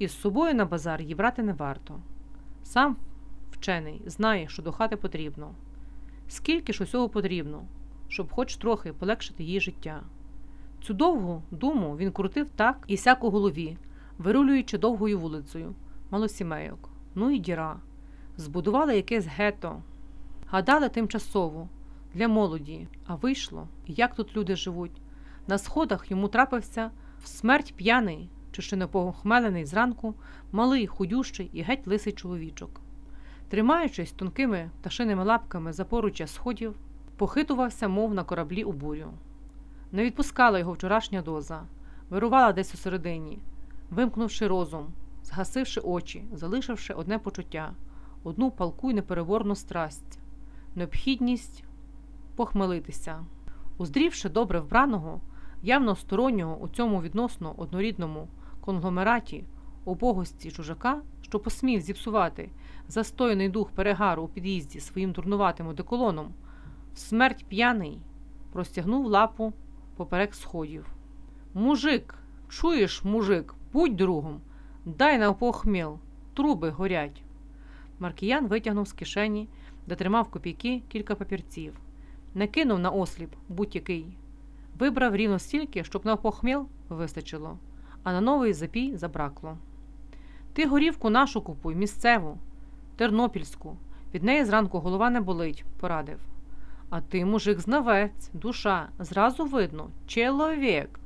і з собою на базар її брати не варто. Сам вчений знає, що до хати потрібно. Скільки ж усього потрібно, щоб хоч трохи полегшити її життя. Цю довгу думу він крутив так і сяк у голові, вирулюючи довгою вулицею, малосімейок, ну і діра. Збудували якесь гето. Гадали тимчасово, для молоді, а вийшло, як тут люди живуть. На сходах йому трапився в смерть п'яний, чи ще не похмелений зранку, малий, худющий і геть лисий чоловічок. Тримаючись тонкими пташиними лапками за поруччя сходів, похитувався, мов на кораблі у бурю. Не відпускала його вчорашня доза, вирувала десь у середині, вимкнувши розум, згасивши очі, залишивши одне почуття, одну палку й непереворну страсть, необхідність похмелитися. Уздрівши добре вбраного, явно стороннього у цьому відносно однорідному конгломераті убогості чужака, що посмів зіпсувати застояний дух перегару у під'їзді своїм дурнуватим одеколоном, смерть п'яний простягнув лапу поперек сходів. Мужик, чуєш, мужик, будь другом, дай на похміл, труби горять. Маркіян витягнув з кишені, де тримав копійки кілька папірців, не кинув на осліп будь-який. Вибрав рівно стільки, щоб на похміл вистачило, а на новий запій забракло. Ти горівку нашу купуй, місцеву, тернопільську. Від неї зранку голова не болить, порадив. А ти, мужик, знавець, душа, зразу видно, чоловік.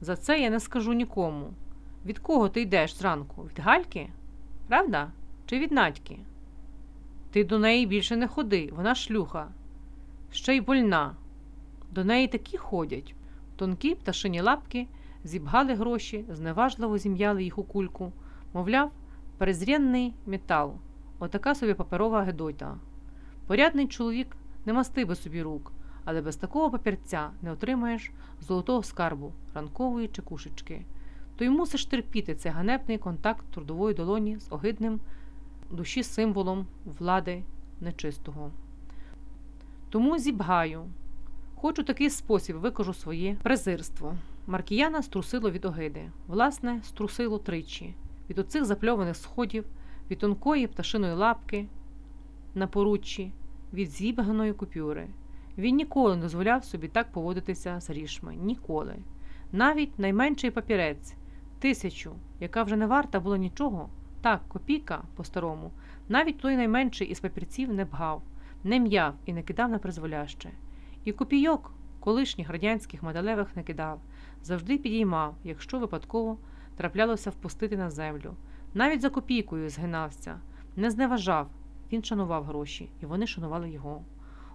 За це я не скажу нікому. Від кого ти йдеш зранку? Від Гальки? Правда? Чи від Надьки? Ти до неї більше не ходи, вона шлюха. Ще й больна. До неї такі ходять. Тонкі пташині лапки зібгали гроші, зневажливо зім'яли їх у кульку, мовляв, презрєнний метал, отака собі паперова гедота. Порядний чоловік не масти би собі рук, але без такого папірця не отримаєш золотого скарбу, ранкової чекушечки. То й мусиш терпіти цей ганебний контакт трудової долоні з огидним душі символом влади нечистого. Тому зібгаю. Хоч у такий спосіб викажу своє презирство. Маркіяна струсило від огиди, власне, струсило тричі, від оцих запльованих сходів, від тонкої пташиної лапки на поруччі, від зібганої купюри. Він ніколи не дозволяв собі так поводитися з грішми. Ніколи. Навіть найменший папірець, тисячу, яка вже не варта була нічого, так, копійка по-старому, навіть той найменший із папірців не бгав, не м'яв і не кидав на призволяще. І копійок колишніх радянських медалевих не кидав, завжди підіймав, якщо випадково траплялося впустити на землю. Навіть за копійкою згинався, не зневажав, він шанував гроші, і вони шанували його.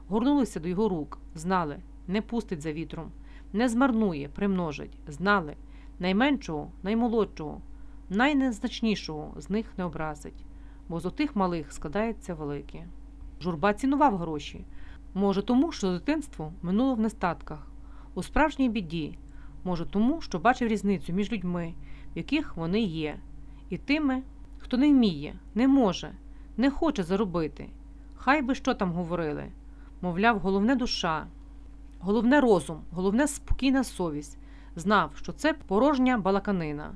Горнулися до його рук, знали, не пустить за вітром, не змарнує, примножить, знали найменшого, наймолодшого, найнезначнішого з них не образить, бо з отих малих складається велике. Журба цінував гроші. Може, тому, що дитинство минуло в нестатках, у справжній біді, може, тому, що бачив різницю між людьми, в яких вони є, і тими, хто не вміє, не може, не хоче заробити. Хай би що там говорили. Мовляв, головне душа, головне розум, головне спокійна совість. Знав, що це порожня балаканина,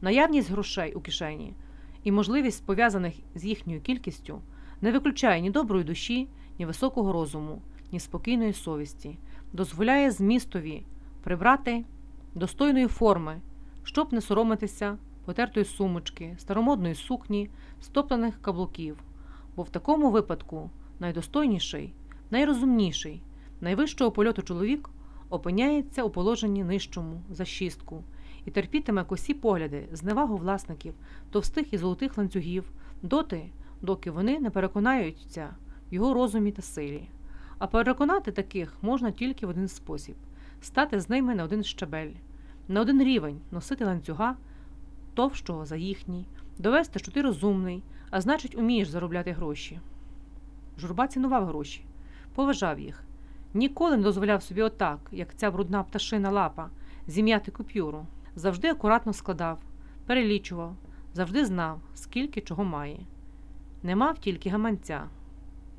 наявність грошей у кишені і можливість пов'язаних з їхньою кількістю не виключає ні доброї душі, ні високого розуму, ні спокійної совісті, дозволяє змістові прибрати достойної форми, щоб не соромитися потертої сумочки, старомодної сукні, стоптаних каблуків, бо в такому випадку найдостойніший, найрозумніший, найвищого польоту чоловік опиняється у положенні нижчому за шістку і терпітиме косі погляди, зневагу власників, товстих і золотих ланцюгів, доти, доки вони не переконаються його розумі та силі. А переконати таких можна тільки в один спосіб стати з ними на один щабель, на один рівень носити ланцюга товщого за їхній, довести, що ти розумний, а значить, умієш заробляти гроші. Журба цінував гроші, поважав їх, ніколи не дозволяв собі отак, як ця брудна пташина лапа, зім'яти купюру, завжди акуратно складав, перелічував, завжди знав, скільки чого має. Не мав тільки гаманця.